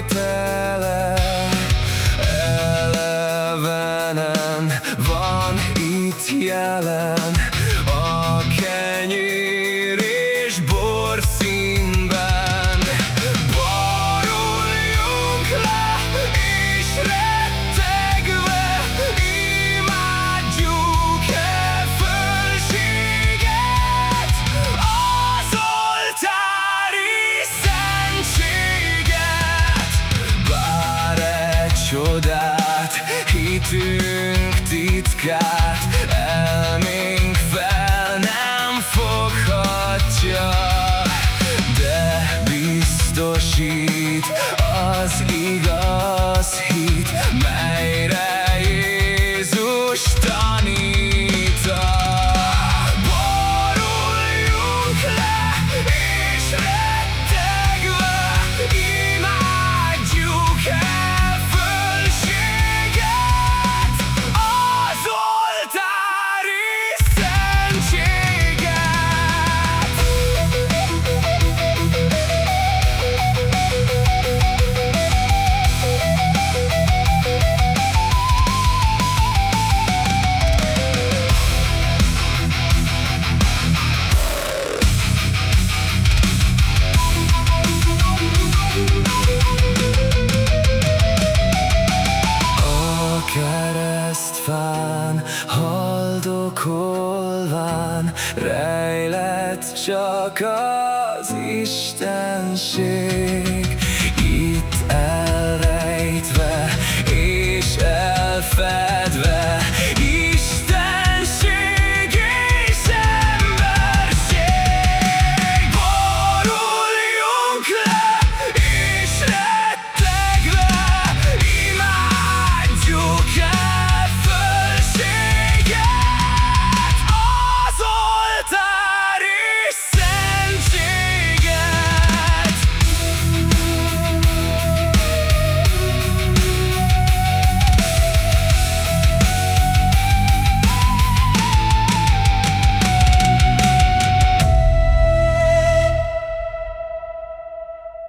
étele Elevenen van itt jelen A kenyér és borszínben csodát, hitünk titkát Elménk haldokolván rejlett csak az Istenség. Itt elrejtve és elfejtve